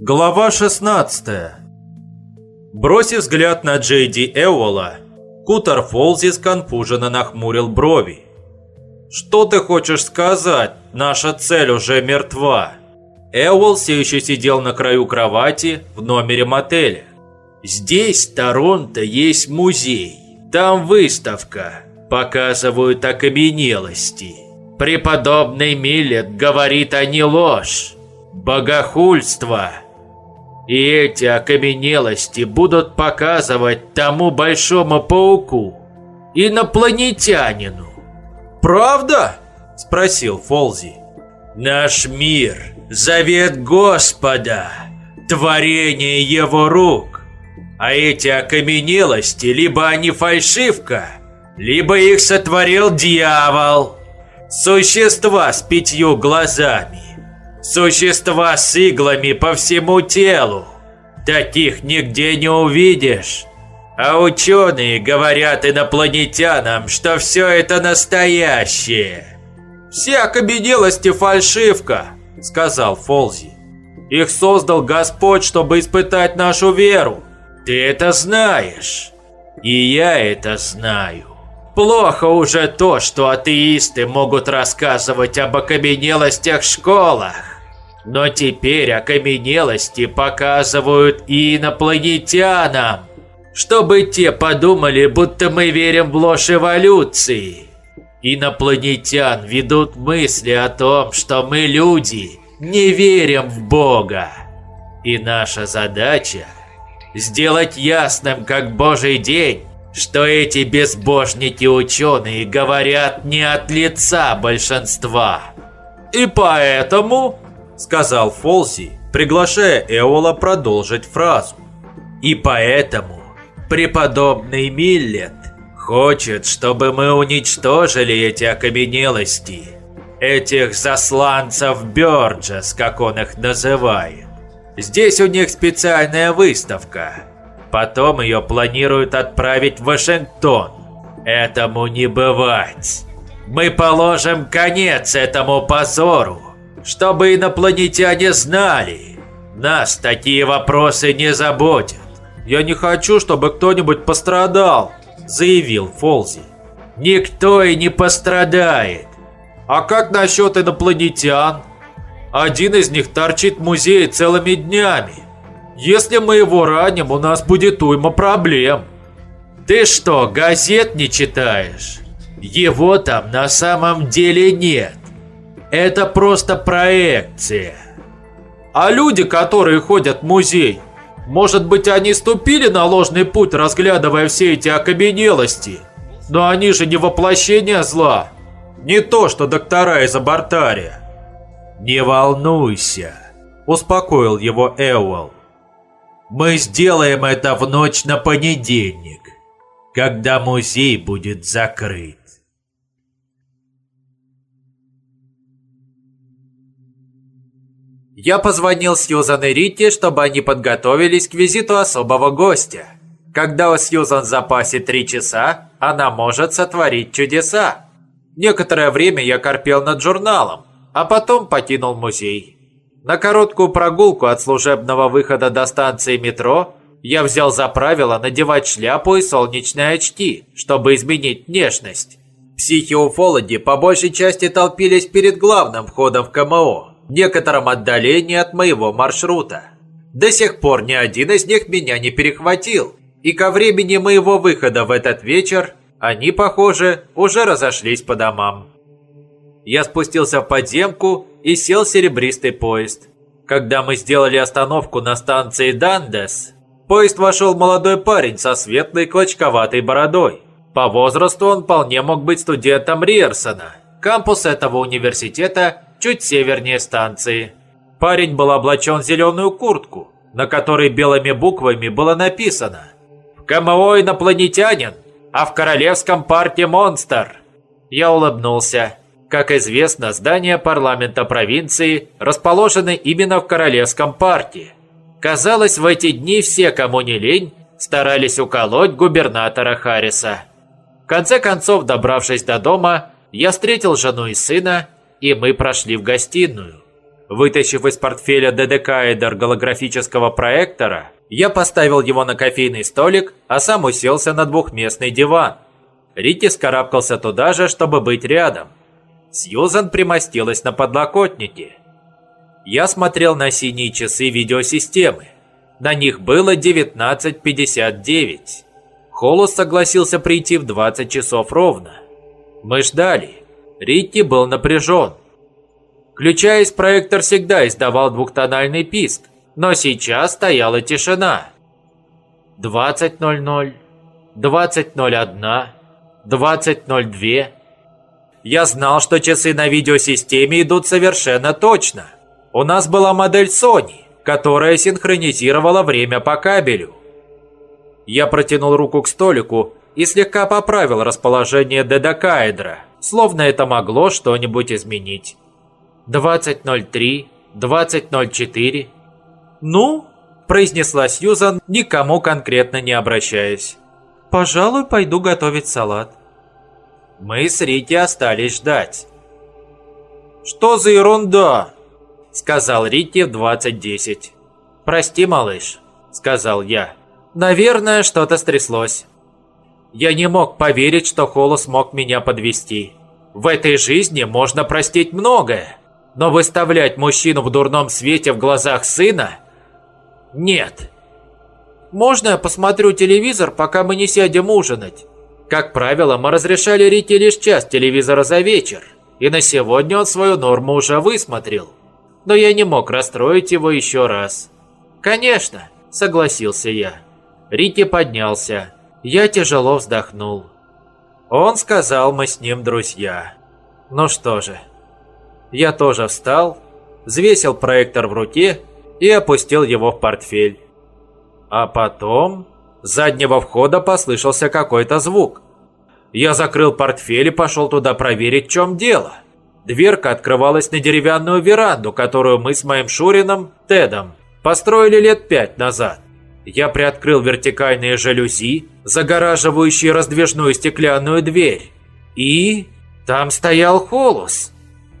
Глава 16 Бросив взгляд на Джейди Эуола, Кутер Фолзи сконфуженно нахмурил брови. «Что ты хочешь сказать? Наша цель уже мертва!» Эуол все еще сидел на краю кровати в номере мотеля. «Здесь, в Торонто, есть музей. Там выставка. Показывают окаменелости. Преподобный Миллет говорит, а не ложь. Богохульство. И эти окаменелости будут показывать тому большому пауку, инопланетянину. «Правда?» – спросил Фолзи. «Наш мир – завет Господа, творение его рук. А эти окаменелости, либо они фальшивка, либо их сотворил дьявол. Существа с пятью глазами, существа с иглами по всему телу. Таких нигде не увидишь. А ученые говорят инопланетянам, что все это настоящее. «Все окаменелости фальшивка», — сказал Фолзи. «Их создал Господь, чтобы испытать нашу веру. Ты это знаешь. И я это знаю. Плохо уже то, что атеисты могут рассказывать об окаменелостях в школах. Но теперь окаменелости показывают и инопланетянам, чтобы те подумали, будто мы верим в ложь эволюции. Инопланетян ведут мысли о том, что мы люди не верим в Бога. И наша задача – сделать ясным, как Божий день, что эти безбожники-ученые говорят не от лица большинства. «И поэтому», — сказал Фолси, приглашая Эола продолжить фразу, «и поэтому преподобный Миллет хочет, чтобы мы уничтожили эти окаменелости, этих засланцев Бёрджес, как он их называет. Здесь у них специальная выставка, Потом ее планируют отправить в Вашингтон. Этому не бывать. Мы положим конец этому позору, чтобы инопланетяне знали. Нас такие вопросы не заботят. Я не хочу, чтобы кто-нибудь пострадал, заявил Фолзи. Никто и не пострадает. А как насчет инопланетян? Один из них торчит в музее целыми днями. Если мы его раним, у нас будет уйма проблем. Ты что, газет не читаешь? Его там на самом деле нет. Это просто проекция. А люди, которые ходят в музей, может быть, они ступили на ложный путь, разглядывая все эти окаменелости? Но они же не воплощение зла. Не то, что доктора из абортария. Не волнуйся, успокоил его Эуэлл. Мы сделаем это в ночь на понедельник, когда музей будет закрыт. Я позвонил Сьюзан и Ритти, чтобы они подготовились к визиту особого гостя. Когда у Сьюзан в запасе три часа, она может сотворить чудеса. Некоторое время я корпел над журналом, а потом покинул музей. На короткую прогулку от служебного выхода до станции метро я взял за правило надевать шляпу и солнечные очки, чтобы изменить внешность. Психи-уфологи по большей части толпились перед главным входом в КМО, некотором отдалении от моего маршрута. До сих пор ни один из них меня не перехватил, и ко времени моего выхода в этот вечер они, похоже, уже разошлись по домам. Я спустился в подземку и сел в серебристый поезд. Когда мы сделали остановку на станции Дандес, поезд вошел молодой парень со светлой клочковатой бородой. По возрасту он вполне мог быть студентом Риерсона. Кампус этого университета чуть севернее станции. Парень был облачен в зеленую куртку, на которой белыми буквами было написано «В КМО инопланетянин, а в королевском парке монстр». Я улыбнулся. Как известно, здание парламента провинции расположено именно в Королевском парке. Казалось, в эти дни все, кому не лень, старались уколоть губернатора Харриса. В конце концов, добравшись до дома, я встретил жену и сына, и мы прошли в гостиную. Вытащив из портфеля дедекаэдер голографического проектора, я поставил его на кофейный столик, а сам уселся на двухместный диван. Рити скарабкался туда же, чтобы быть рядом. Сьюзан примостилась на подлокотнике. Я смотрел на синие часы видеосистемы. На них было 19.59. Холос согласился прийти в 20 часов ровно. Мы ждали. Ритти был напряжен. Включаясь, проектор всегда издавал двухтональный писк, но сейчас стояла тишина. 20.00, 20.01, 20.02. Я знал, что часы на видеосистеме идут совершенно точно. У нас была модель Sony, которая синхронизировала время по кабелю. Я протянул руку к столику и слегка поправил расположение дедокаэдра, словно это могло что-нибудь изменить. 20.03, 20.04. «Ну?» – произнесла Сьюзан, никому конкретно не обращаясь. «Пожалуй, пойду готовить салат». Мы с Рити остались ждать. «Что за ерунда?» – сказал Рити в 20.10. «Прости, малыш», – сказал я. «Наверное, что-то стряслось». Я не мог поверить, что Холос мог меня подвести. В этой жизни можно простить многое. Но выставлять мужчину в дурном свете в глазах сына? Нет. Можно я посмотрю телевизор, пока мы не сядем ужинать? Как правило, мы разрешали Рите лишь час телевизора за вечер. И на сегодня он свою норму уже высмотрел. Но я не мог расстроить его еще раз. «Конечно», — согласился я. Рити поднялся. Я тяжело вздохнул. Он сказал, мы с ним друзья. Ну что же, я тоже встал, взвесил проектор в руке и опустил его в портфель. А потом с заднего входа послышался какой-то звук. Я закрыл портфель и пошел туда проверить, в чем дело. Дверка открывалась на деревянную веранду, которую мы с моим Шурином, Тедом, построили лет пять назад. Я приоткрыл вертикальные жалюзи, загораживающие раздвижную стеклянную дверь. И там стоял Холус.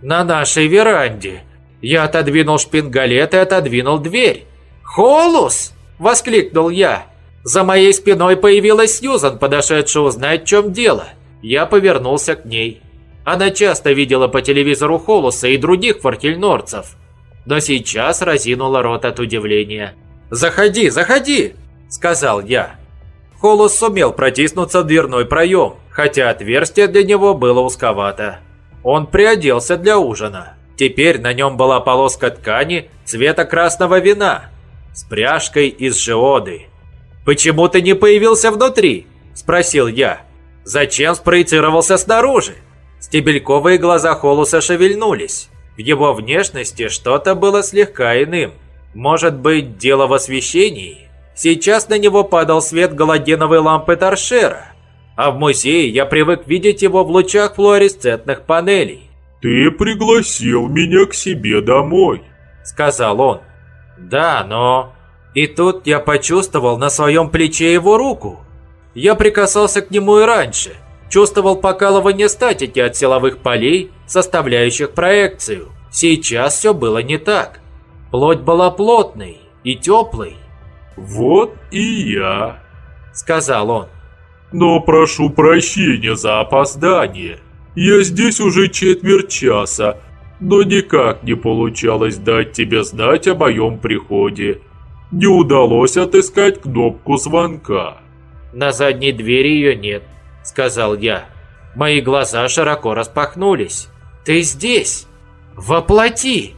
На нашей веранде. Я отодвинул шпингалет и отодвинул дверь. «Холус!» – воскликнул я. За моей спиной появилась Сьюзан, подошедшая узнать, в чем дело. Я повернулся к ней. Она часто видела по телевизору Холуса и других фортельнорцев. Но сейчас разинула рот от удивления. «Заходи, заходи!» – сказал я. Холус сумел протиснуться в дверной проем, хотя отверстие для него было узковато. Он приоделся для ужина. Теперь на нем была полоска ткани цвета красного вина с пряжкой из жиоды. «Почему ты не появился внутри?» – спросил я. «Зачем спроецировался снаружи?» Стебельковые глаза Холуса шевельнулись. В его внешности что-то было слегка иным. Может быть, дело в освещении? Сейчас на него падал свет галогеновой лампы торшера – а в музее я привык видеть его в лучах флуоресцентных панелей. «Ты пригласил меня к себе домой», — сказал он. «Да, но...» И тут я почувствовал на своем плече его руку. Я прикасался к нему и раньше. Чувствовал покалывание статики от силовых полей, составляющих проекцию. Сейчас все было не так. Плоть была плотной и теплой. «Вот и я», — сказал он. Но прошу прощения за опоздание. Я здесь уже четверть часа, но никак не получалось дать тебе знать о моем приходе. Не удалось отыскать кнопку звонка. На задней двери ее нет, сказал я. Мои глаза широко распахнулись. Ты здесь? Воплоти!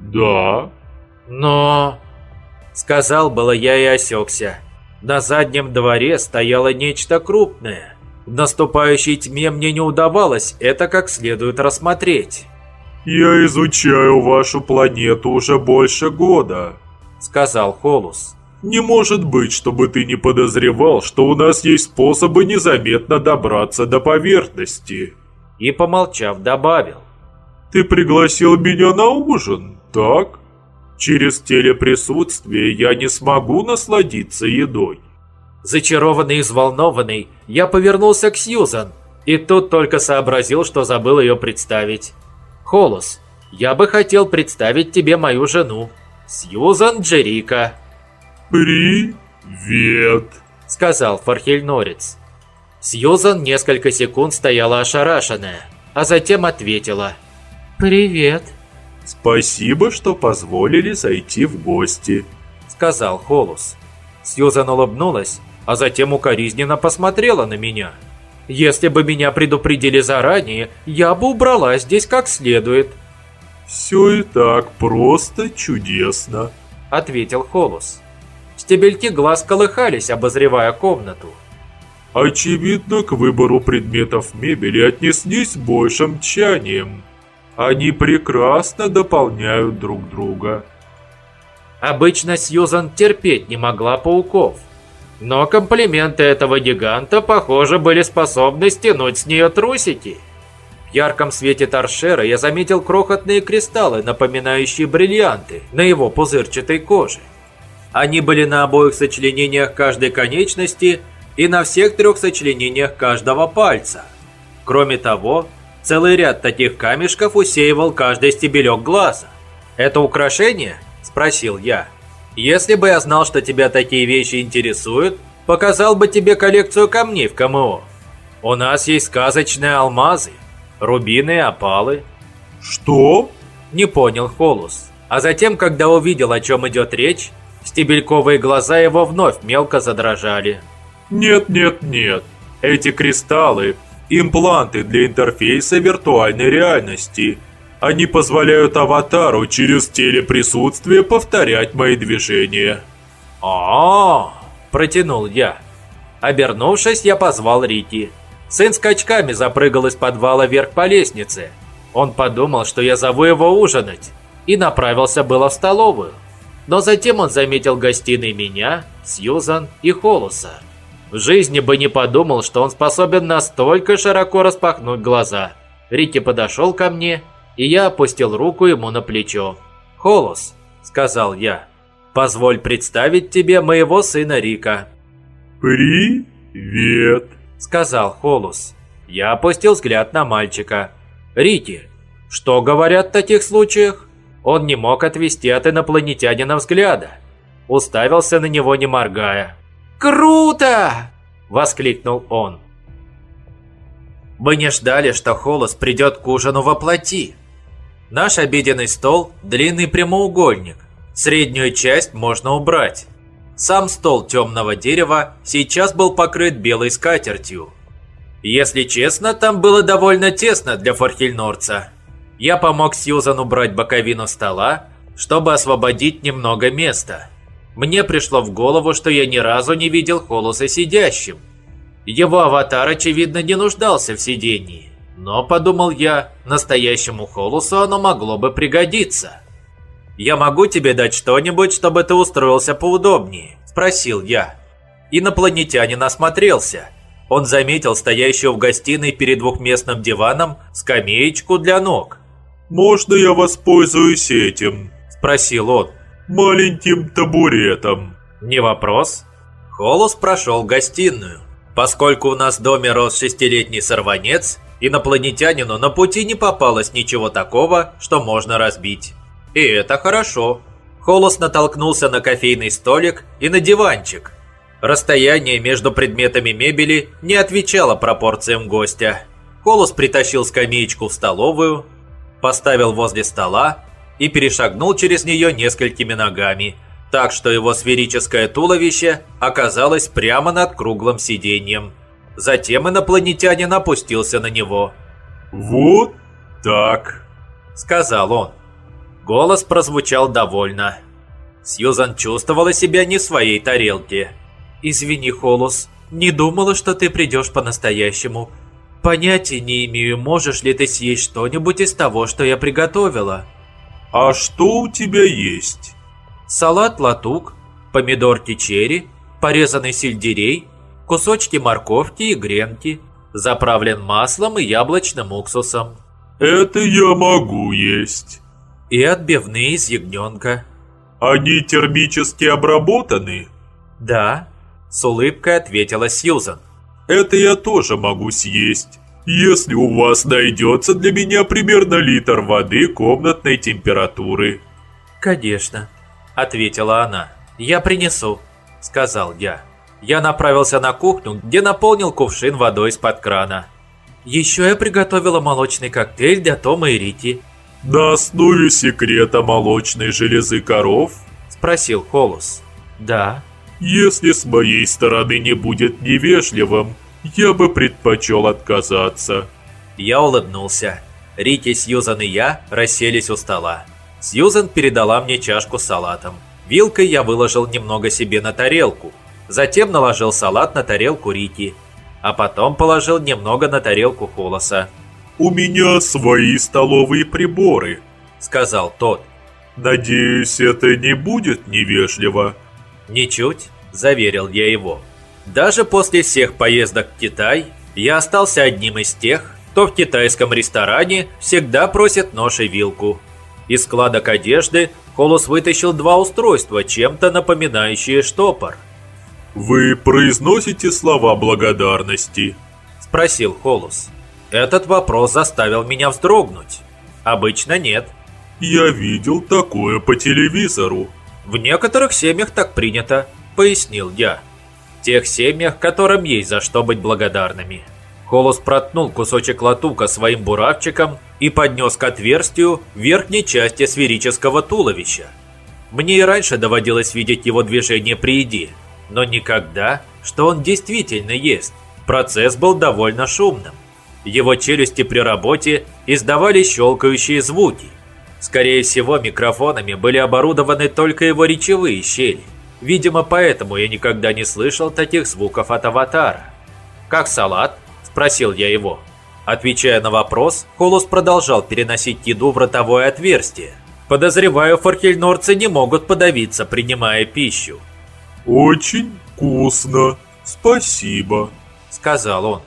Да. Но... Сказал было я и осекся. На заднем дворе стояло нечто крупное. В наступающей тьме мне не удавалось это как следует рассмотреть. «Я изучаю вашу планету уже больше года», — сказал Холус. «Не может быть, чтобы ты не подозревал, что у нас есть способы незаметно добраться до поверхности». И, помолчав, добавил. «Ты пригласил меня на ужин, так?» Через телеприсутствие я не смогу насладиться едой. Зачарованный и взволнованный, я повернулся к Сьюзан, и тут только сообразил, что забыл ее представить. «Холос, я бы хотел представить тебе мою жену, Сьюзан Джерика». «Привет», — сказал Фархельнорец. Сьюзан несколько секунд стояла ошарашенная, а затем ответила. «Привет». «Спасибо, что позволили зайти в гости», — сказал Холус. Сьюзан улыбнулась, а затем укоризненно посмотрела на меня. «Если бы меня предупредили заранее, я бы убрала здесь как следует». «Все и так просто чудесно», — ответил Холус. Стебельки глаз колыхались, обозревая комнату. Очевидно, к выбору предметов мебели отнеслись большим тщанием. Они прекрасно дополняют друг друга. Обычно Сьюзан терпеть не могла пауков. Но комплименты этого гиганта, похоже, были способны стянуть с нее трусики. В ярком свете торшера я заметил крохотные кристаллы, напоминающие бриллианты, на его пузырчатой коже. Они были на обоих сочленениях каждой конечности и на всех трех сочленениях каждого пальца. Кроме того, целый ряд таких камешков усеивал каждый стебелек глаза. «Это украшение?» – спросил я. «Если бы я знал, что тебя такие вещи интересуют, показал бы тебе коллекцию камней в КМО. У нас есть сказочные алмазы, рубины и опалы». «Что?» – не понял Холус. А затем, когда увидел, о чем идет речь, стебельковые глаза его вновь мелко задрожали. Нет, нет, нет. Эти кристаллы – импланты для интерфейса виртуальной реальности. Они позволяют аватару через телеприсутствие повторять мои движения. а, -а, -а протянул я. Обернувшись, я позвал Рики. Сын скачками запрыгал из подвала вверх по лестнице. Он подумал, что я зову его ужинать, и направился было в столовую. Но затем он заметил гостиной меня, Сьюзан и Холуса. В жизни бы не подумал, что он способен настолько широко распахнуть глаза. Рики подошел ко мне, и я опустил руку ему на плечо. «Холос», — сказал я, — «позволь представить тебе моего сына Рика». «Привет», — сказал Холос. Я опустил взгляд на мальчика. «Рики, что говорят в таких случаях?» Он не мог отвести от инопланетянина взгляда. Уставился на него, не моргая. «Круто!» – воскликнул он. Мы не ждали, что Холос придет к ужину во плоти. Наш обеденный стол – длинный прямоугольник. Среднюю часть можно убрать. Сам стол темного дерева сейчас был покрыт белой скатертью. Если честно, там было довольно тесно для Форхельнорца. Я помог Сьюзан убрать боковину стола, чтобы освободить немного места. Мне пришло в голову, что я ни разу не видел Холоса сидящим. Его аватар, очевидно, не нуждался в сидении. Но, подумал я, настоящему Холосу оно могло бы пригодиться. «Я могу тебе дать что-нибудь, чтобы ты устроился поудобнее?» – спросил я. Инопланетянин осмотрелся. Он заметил стоящую в гостиной перед двухместным диваном скамеечку для ног. «Можно я воспользуюсь этим?» – спросил он маленьким табуретом. Не вопрос. Холос прошел гостиную. Поскольку у нас в доме рос шестилетний сорванец, инопланетянину на пути не попалось ничего такого, что можно разбить. И это хорошо. Холос натолкнулся на кофейный столик и на диванчик. Расстояние между предметами мебели не отвечало пропорциям гостя. Холос притащил скамеечку в столовую, поставил возле стола и перешагнул через нее несколькими ногами, так что его сферическое туловище оказалось прямо над круглым сиденьем. Затем инопланетянин опустился на него. «Вот так», — сказал он. Голос прозвучал довольно. Сьюзан чувствовала себя не в своей тарелке. «Извини, Холос, не думала, что ты придешь по-настоящему. Понятия не имею, можешь ли ты съесть что-нибудь из того, что я приготовила». «А что у тебя есть?» Салат латук, помидорки черри, порезанный сельдерей, кусочки морковки и гренки, заправлен маслом и яблочным уксусом. «Это я могу есть». И отбивные из ягненка. «Они термически обработаны?» «Да», — с улыбкой ответила Сьюзан. «Это я тоже могу съесть. Если у вас найдется для меня примерно литр воды комнатной температуры». «Конечно», — ответила она. «Я принесу», — сказал я. Я направился на кухню, где наполнил кувшин водой из-под крана. Еще я приготовила молочный коктейль для Тома и Рити. «На основе секрета молочной железы коров?» – спросил Холус. «Да». «Если с моей стороны не будет невежливым, я бы предпочел отказаться». Я улыбнулся. Рити, Сьюзан и я расселись у стола. Сьюзан передала мне чашку с салатом. Вилкой я выложил немного себе на тарелку. Затем наложил салат на тарелку Рити. А потом положил немного на тарелку Холоса. «У меня свои столовые приборы», — сказал тот. «Надеюсь, это не будет невежливо». «Ничуть», — заверил я его. Даже после всех поездок в Китай я остался одним из тех, кто в китайском ресторане всегда просит нож и вилку. Из складок одежды Холос вытащил два устройства, чем-то напоминающие штопор. «Вы произносите слова благодарности?» – спросил Холос. Этот вопрос заставил меня вздрогнуть. Обычно нет. «Я видел такое по телевизору». «В некоторых семьях так принято», – пояснил я тех семьях, которым есть за что быть благодарными. Холос протнул кусочек латука своим буравчиком и поднес к отверстию верхней части сферического туловища. Мне и раньше доводилось видеть его движение при еде, но никогда, что он действительно ест. Процесс был довольно шумным. Его челюсти при работе издавали щелкающие звуки. Скорее всего, микрофонами были оборудованы только его речевые щели. Видимо, поэтому я никогда не слышал таких звуков от аватара. «Как салат?» – спросил я его. Отвечая на вопрос, Холос продолжал переносить еду в ротовое отверстие. Подозреваю, фархельнорцы не могут подавиться, принимая пищу. «Очень вкусно, спасибо», – сказал он.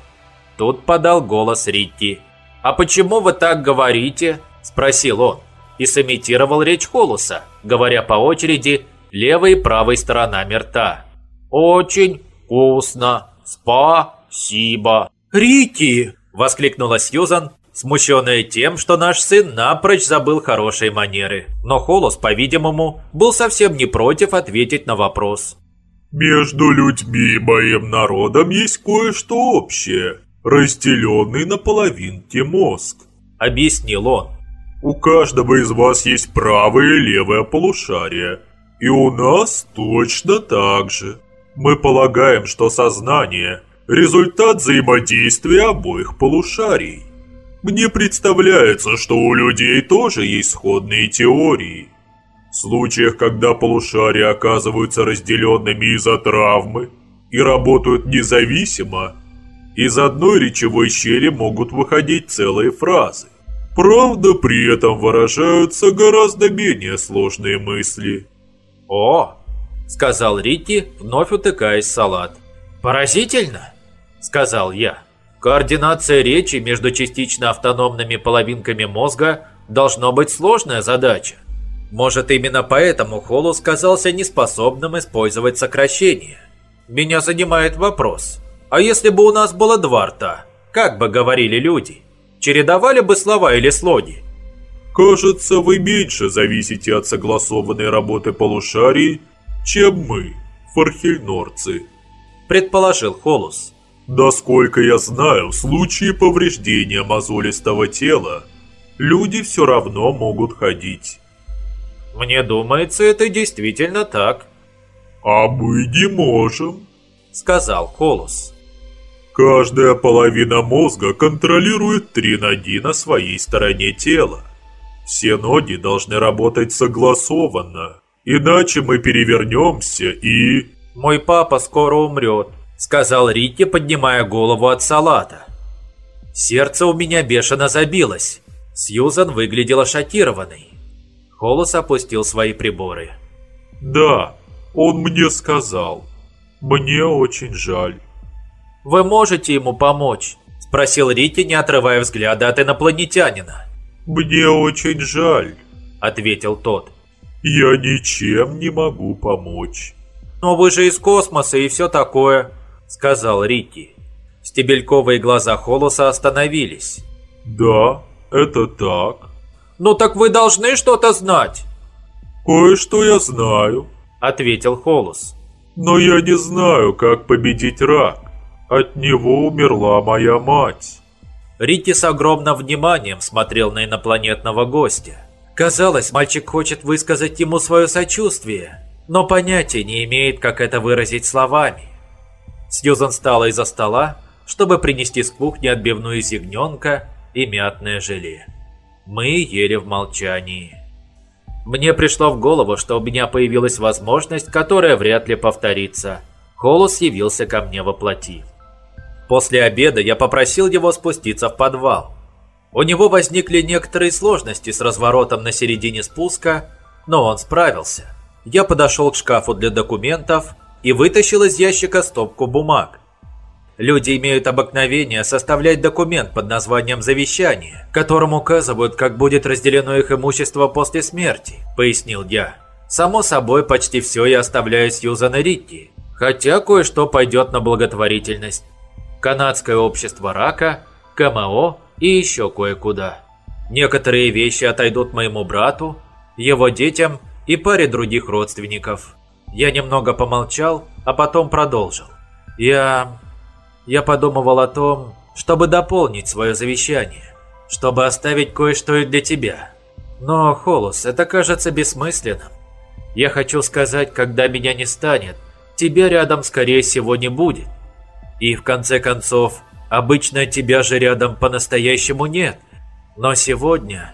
Тут подал голос Рикки. «А почему вы так говорите?» – спросил он. И сымитировал речь Холоса, говоря по очереди левой и правой сторонами рта. «Очень вкусно! Спасибо!» «Рики!» – воскликнула Сьюзан, смущенная тем, что наш сын напрочь забыл хорошие манеры. Но Холос, по-видимому, был совсем не против ответить на вопрос. «Между людьми и моим народом есть кое-что общее, разделенный на половинки мозг», – объяснил он. «У каждого из вас есть правое и левое полушарие – и у нас точно так же. Мы полагаем, что сознание – результат взаимодействия обоих полушарий. Мне представляется, что у людей тоже есть сходные теории. В случаях, когда полушария оказываются разделенными из-за травмы и работают независимо, из одной речевой щели могут выходить целые фразы. Правда, при этом выражаются гораздо менее сложные мысли. «О!» – сказал Рикки, вновь утыкаясь в салат. «Поразительно!» – сказал я. «Координация речи между частично автономными половинками мозга должно быть сложная задача. Может, именно поэтому Холус казался неспособным использовать сокращения. Меня занимает вопрос. А если бы у нас было два рта, как бы говорили люди? Чередовали бы слова или слоги? Кажется, вы меньше зависите от согласованной работы полушарий, чем мы, фархельнорцы. Предположил Холус. Насколько я знаю, в случае повреждения мозолистого тела, люди все равно могут ходить. Мне думается, это действительно так. А мы не можем, сказал Холус. Каждая половина мозга контролирует три ноги на своей стороне тела. Все ноги должны работать согласованно, иначе мы перевернемся и... «Мой папа скоро умрет», — сказал Рикки, поднимая голову от салата. Сердце у меня бешено забилось. Сьюзан выглядела шокированной. Холос опустил свои приборы. «Да, он мне сказал. Мне очень жаль». «Вы можете ему помочь?» – спросил Рикки, не отрывая взгляда от инопланетянина. «Мне очень жаль», — ответил тот. «Я ничем не могу помочь». «Но вы же из космоса и все такое», — сказал Рикки. Стебельковые глаза Холоса остановились. Да, это так. «Ну так вы должны что-то знать!» «Кое-что я знаю», — ответил Холос. «Но я не знаю, как победить рак. От него умерла моя мать». Рикки с огромным вниманием смотрел на инопланетного гостя. Казалось, мальчик хочет высказать ему свое сочувствие, но понятия не имеет, как это выразить словами. Сьюзан встала из-за стола, чтобы принести с кухни отбивную из ягненка и мятное желе. Мы ели в молчании. Мне пришло в голову, что у меня появилась возможность, которая вряд ли повторится. Холос явился ко мне во плоти. После обеда я попросил его спуститься в подвал. У него возникли некоторые сложности с разворотом на середине спуска, но он справился. Я подошел к шкафу для документов и вытащил из ящика стопку бумаг. Люди имеют обыкновение составлять документ под названием «завещание», которым указывают, как будет разделено их имущество после смерти, пояснил я. Само собой, почти все я оставляю Сьюзан и Ритти, хотя кое-что пойдет на благотворительность. Канадское общество рака, КМО и еще кое-куда. Некоторые вещи отойдут моему брату, его детям и паре других родственников. Я немного помолчал, а потом продолжил. Я... я подумывал о том, чтобы дополнить свое завещание, чтобы оставить кое-что и для тебя. Но, Холос, это кажется бессмысленным. Я хочу сказать, когда меня не станет, тебя рядом скорее всего не будет. И в конце концов, обычно тебя же рядом по-настоящему нет. Но сегодня...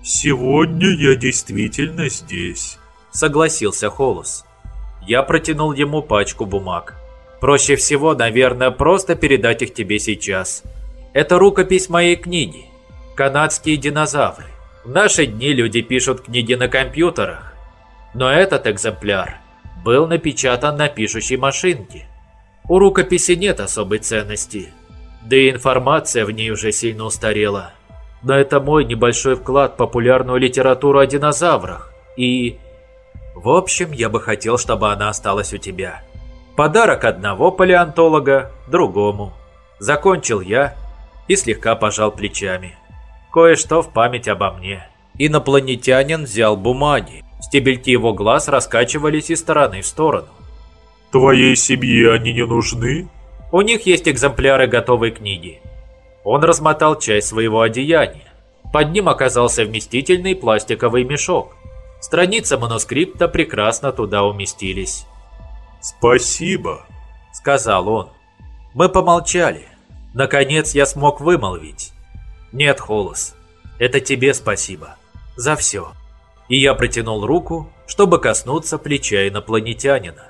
«Сегодня я действительно здесь», — согласился Холос. Я протянул ему пачку бумаг. Проще всего, наверное, просто передать их тебе сейчас. Это рукопись моей книги. «Канадские динозавры». В наши дни люди пишут книги на компьютерах. Но этот экземпляр был напечатан на пишущей машинке. У рукописи нет особой ценности, да и информация в ней уже сильно устарела. Но это мой небольшой вклад в популярную литературу о динозаврах. И... В общем, я бы хотел, чтобы она осталась у тебя. Подарок одного палеонтолога другому. Закончил я и слегка пожал плечами. Кое-что в память обо мне. Инопланетянин взял бумаги. Стебельки его глаз раскачивались из стороны в сторону. Твоей семье они не нужны? У них есть экземпляры готовой книги. Он размотал часть своего одеяния. Под ним оказался вместительный пластиковый мешок. Страницы манускрипта прекрасно туда уместились. «Спасибо», — сказал он. Мы помолчали. Наконец я смог вымолвить. «Нет, Холос, это тебе спасибо. За все». И я протянул руку, чтобы коснуться плеча инопланетянина.